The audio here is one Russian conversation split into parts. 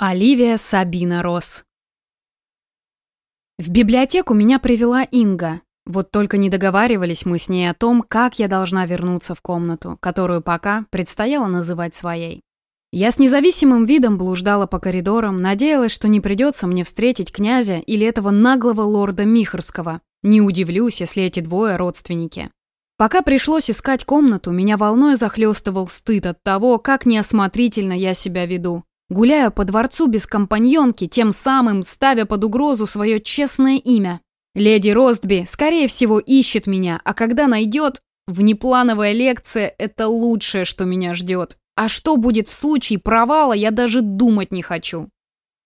Оливия Сабина Росс В библиотеку меня привела Инга. Вот только не договаривались мы с ней о том, как я должна вернуться в комнату, которую пока предстояло называть своей. Я с независимым видом блуждала по коридорам, надеялась, что не придется мне встретить князя или этого наглого лорда Михарского. Не удивлюсь, если эти двое родственники. Пока пришлось искать комнату, меня волной захлестывал стыд от того, как неосмотрительно я себя веду. Гуляю по дворцу без компаньонки, тем самым ставя под угрозу свое честное имя. Леди Ростби, скорее всего, ищет меня, а когда найдет, внеплановая лекция – это лучшее, что меня ждет. А что будет в случае провала, я даже думать не хочу.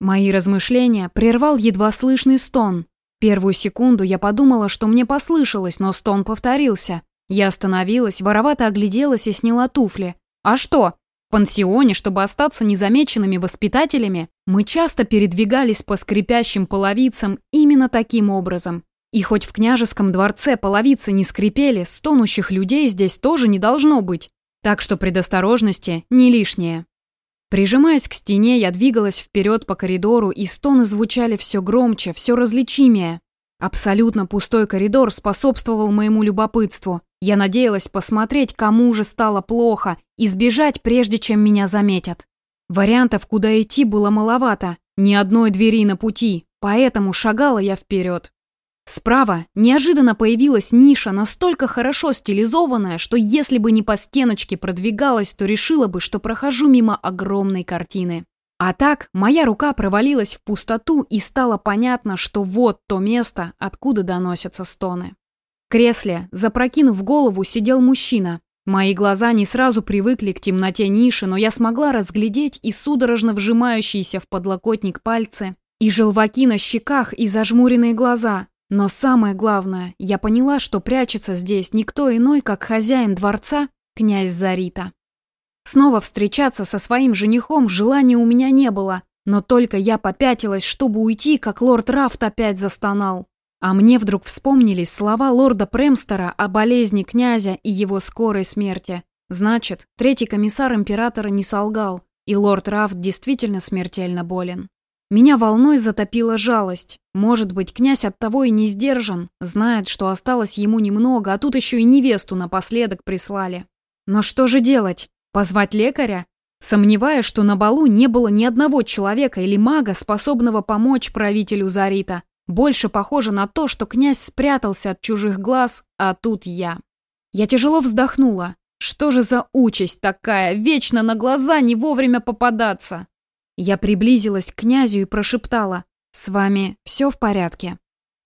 Мои размышления прервал едва слышный стон. Первую секунду я подумала, что мне послышалось, но стон повторился. Я остановилась, воровато огляделась и сняла туфли. А что? Пансионе, чтобы остаться незамеченными воспитателями, мы часто передвигались по скрипящим половицам именно таким образом. И хоть в княжеском дворце половицы не скрипели, стонущих людей здесь тоже не должно быть. Так что предосторожности не лишнее. Прижимаясь к стене, я двигалась вперед по коридору, и стоны звучали все громче, все различимее. Абсолютно пустой коридор способствовал моему любопытству. Я надеялась посмотреть, кому же стало плохо, и сбежать, прежде чем меня заметят. Вариантов, куда идти, было маловато, ни одной двери на пути, поэтому шагала я вперед. Справа неожиданно появилась ниша, настолько хорошо стилизованная, что если бы не по стеночке продвигалась, то решила бы, что прохожу мимо огромной картины. А так, моя рука провалилась в пустоту и стало понятно, что вот то место, откуда доносятся стоны. В кресле, запрокинув голову, сидел мужчина. Мои глаза не сразу привыкли к темноте ниши, но я смогла разглядеть и судорожно вжимающиеся в подлокотник пальцы, и желваки на щеках, и зажмуренные глаза. Но самое главное, я поняла, что прячется здесь никто иной, как хозяин дворца, князь Зарита. Снова встречаться со своим женихом желания у меня не было, но только я попятилась, чтобы уйти, как лорд Рафт опять застонал. А мне вдруг вспомнились слова лорда Премстера о болезни князя и его скорой смерти. Значит, третий комиссар императора не солгал, и лорд Рафт действительно смертельно болен. Меня волной затопила жалость. Может быть, князь оттого и не сдержан, знает, что осталось ему немного, а тут еще и невесту напоследок прислали. Но что же делать? Позвать лекаря? Сомневаюсь, что на балу не было ни одного человека или мага, способного помочь правителю Зарита. Больше похоже на то, что князь спрятался от чужих глаз, а тут я. Я тяжело вздохнула. Что же за участь такая, вечно на глаза не вовремя попадаться? Я приблизилась к князю и прошептала. «С вами все в порядке?»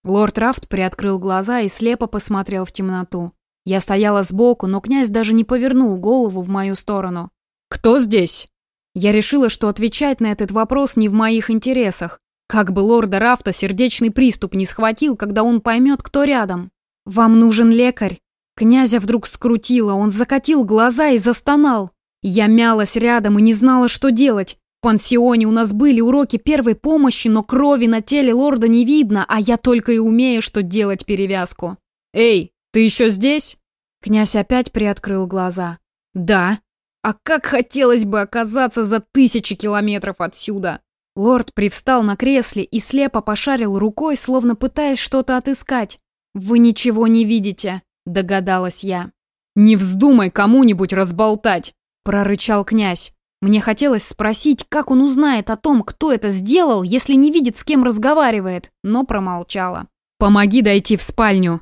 Лорд Рафт приоткрыл глаза и слепо посмотрел в темноту. Я стояла сбоку, но князь даже не повернул голову в мою сторону. «Кто здесь?» Я решила, что отвечать на этот вопрос не в моих интересах. Как бы лорда Рафта сердечный приступ не схватил, когда он поймет, кто рядом. «Вам нужен лекарь?» Князя вдруг скрутило, он закатил глаза и застонал. Я мялась рядом и не знала, что делать. В пансионе у нас были уроки первой помощи, но крови на теле лорда не видно, а я только и умею, что делать перевязку. «Эй, «Ты еще здесь?» Князь опять приоткрыл глаза. «Да. А как хотелось бы оказаться за тысячи километров отсюда!» Лорд привстал на кресле и слепо пошарил рукой, словно пытаясь что-то отыскать. «Вы ничего не видите», — догадалась я. «Не вздумай кому-нибудь разболтать!» — прорычал князь. Мне хотелось спросить, как он узнает о том, кто это сделал, если не видит, с кем разговаривает, но промолчала. «Помоги дойти в спальню»,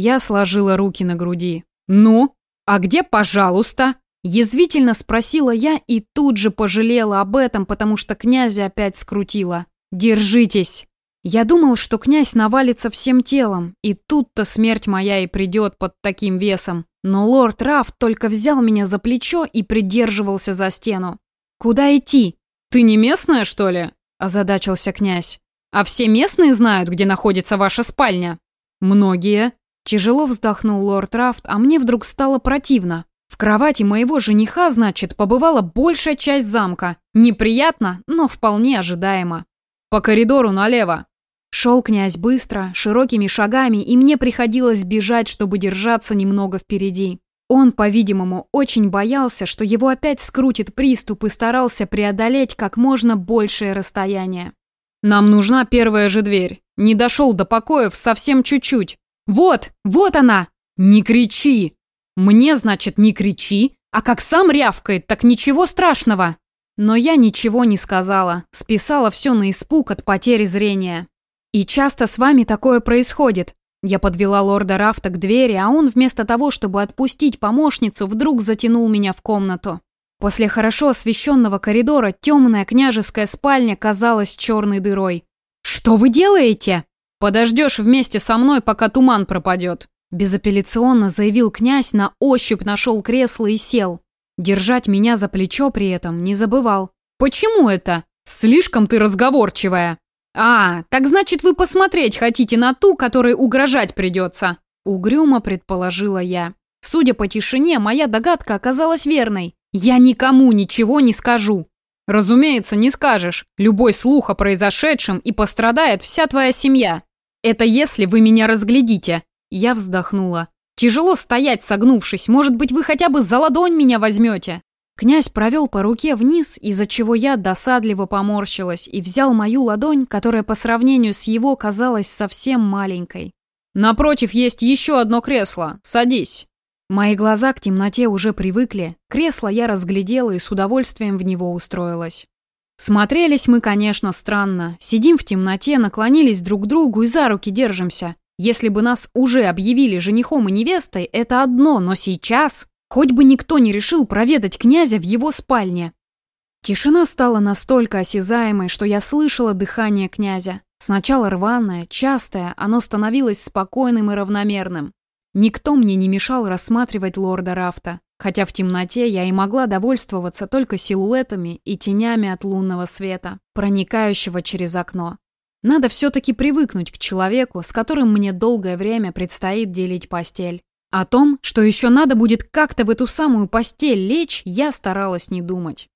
я сложила руки на груди. «Ну? А где «пожалуйста»?» Язвительно спросила я и тут же пожалела об этом, потому что князя опять скрутила. «Держитесь!» Я думал, что князь навалится всем телом, и тут-то смерть моя и придет под таким весом. Но лорд Раф только взял меня за плечо и придерживался за стену. «Куда идти?» «Ты не местная, что ли?» – озадачился князь. «А все местные знают, где находится ваша спальня?» «Многие», Тяжело вздохнул лорд Рафт, а мне вдруг стало противно. В кровати моего жениха, значит, побывала большая часть замка. Неприятно, но вполне ожидаемо. По коридору налево. Шел князь быстро, широкими шагами, и мне приходилось бежать, чтобы держаться немного впереди. Он, по-видимому, очень боялся, что его опять скрутит приступ и старался преодолеть как можно большее расстояние. «Нам нужна первая же дверь. Не дошел до покоев совсем чуть-чуть. Вот, вот она!» «Не кричи!» «Мне, значит, не кричи, а как сам рявкает, так ничего страшного!» Но я ничего не сказала, списала все на испуг от потери зрения. «И часто с вами такое происходит?» Я подвела лорда Рафта к двери, а он вместо того, чтобы отпустить помощницу, вдруг затянул меня в комнату. После хорошо освещенного коридора темная княжеская спальня казалась черной дырой. «Что вы делаете?» «Подождешь вместе со мной, пока туман пропадет», безапелляционно заявил князь, на ощупь нашел кресло и сел. Держать меня за плечо при этом не забывал. «Почему это? Слишком ты разговорчивая!» «А, так значит, вы посмотреть хотите на ту, которой угрожать придется?» Угрюмо предположила я. Судя по тишине, моя догадка оказалась верной. Я никому ничего не скажу. Разумеется, не скажешь. Любой слух о произошедшем и пострадает вся твоя семья. Это если вы меня разглядите. Я вздохнула. Тяжело стоять, согнувшись. Может быть, вы хотя бы за ладонь меня возьмете? Князь провел по руке вниз, из-за чего я досадливо поморщилась, и взял мою ладонь, которая по сравнению с его казалась совсем маленькой. «Напротив есть еще одно кресло. Садись». Мои глаза к темноте уже привыкли. Кресло я разглядела и с удовольствием в него устроилась. Смотрелись мы, конечно, странно. Сидим в темноте, наклонились друг к другу и за руки держимся. Если бы нас уже объявили женихом и невестой, это одно, но сейчас... Хоть бы никто не решил проведать князя в его спальне. Тишина стала настолько осязаемой, что я слышала дыхание князя. Сначала рваное, частое, оно становилось спокойным и равномерным. Никто мне не мешал рассматривать лорда Рафта, хотя в темноте я и могла довольствоваться только силуэтами и тенями от лунного света, проникающего через окно. Надо все-таки привыкнуть к человеку, с которым мне долгое время предстоит делить постель. О том, что еще надо будет как-то в эту самую постель лечь, я старалась не думать.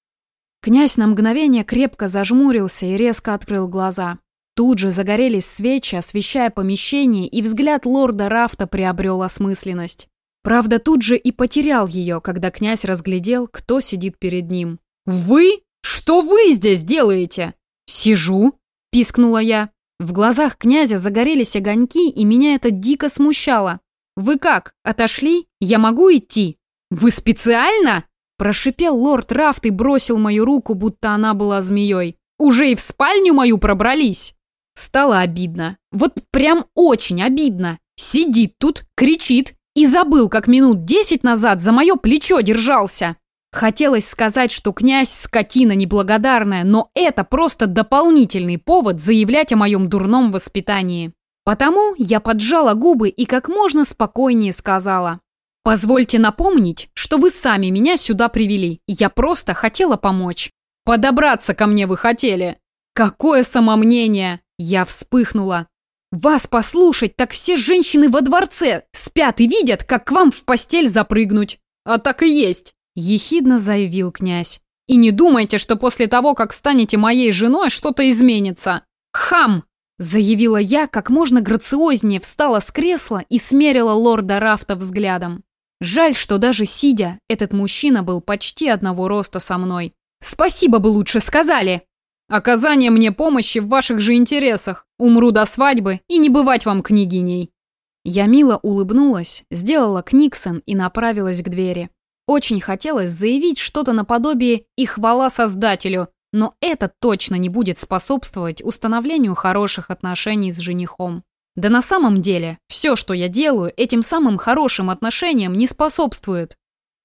Князь на мгновение крепко зажмурился и резко открыл глаза. Тут же загорелись свечи, освещая помещение, и взгляд лорда Рафта приобрел осмысленность. Правда, тут же и потерял ее, когда князь разглядел, кто сидит перед ним. «Вы? Что вы здесь делаете?» «Сижу», — пискнула я. В глазах князя загорелись огоньки, и меня это дико смущало. «Вы как, отошли? Я могу идти?» «Вы специально?» Прошипел лорд Рафт и бросил мою руку, будто она была змеей. «Уже и в спальню мою пробрались!» Стало обидно. Вот прям очень обидно. Сидит тут, кричит и забыл, как минут десять назад за мое плечо держался. Хотелось сказать, что князь скотина неблагодарная, но это просто дополнительный повод заявлять о моем дурном воспитании. Потому я поджала губы и как можно спокойнее сказала. «Позвольте напомнить, что вы сами меня сюда привели. Я просто хотела помочь». «Подобраться ко мне вы хотели». «Какое самомнение!» Я вспыхнула. «Вас послушать, так все женщины во дворце спят и видят, как к вам в постель запрыгнуть». «А так и есть», — ехидно заявил князь. «И не думайте, что после того, как станете моей женой, что-то изменится. Хам!» Заявила я, как можно грациознее встала с кресла и смерила лорда Рафта взглядом. Жаль, что даже сидя, этот мужчина был почти одного роста со мной. «Спасибо бы лучше сказали!» «Оказание мне помощи в ваших же интересах. Умру до свадьбы и не бывать вам княгиней». Я мило улыбнулась, сделала книксон и направилась к двери. Очень хотелось заявить что-то наподобие «и хвала Создателю», но это точно не будет способствовать установлению хороших отношений с женихом. Да на самом деле, все, что я делаю, этим самым хорошим отношениям не способствует.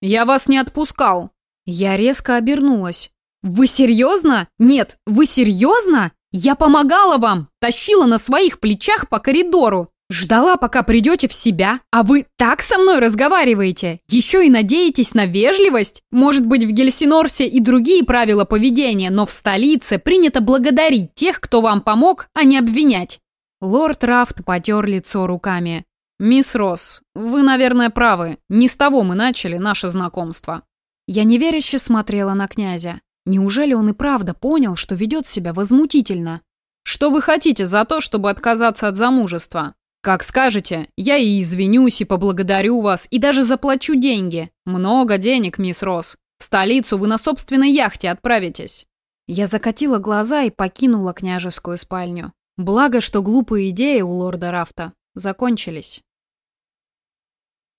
«Я вас не отпускал!» Я резко обернулась. «Вы серьезно? Нет, вы серьезно? Я помогала вам, тащила на своих плечах по коридору. Ждала, пока придете в себя, а вы так со мной разговариваете? Еще и надеетесь на вежливость? Может быть, в Гельсинорсе и другие правила поведения, но в столице принято благодарить тех, кто вам помог, а не обвинять. Лорд Рафт потер лицо руками. «Мисс Росс, вы, наверное, правы. Не с того мы начали наше знакомство». Я неверяще смотрела на князя. Неужели он и правда понял, что ведет себя возмутительно? «Что вы хотите за то, чтобы отказаться от замужества?» Как скажете, я и извинюсь, и поблагодарю вас, и даже заплачу деньги. Много денег, мисс Росс. В столицу вы на собственной яхте отправитесь. Я закатила глаза и покинула княжескую спальню. Благо, что глупые идеи у лорда Рафта закончились.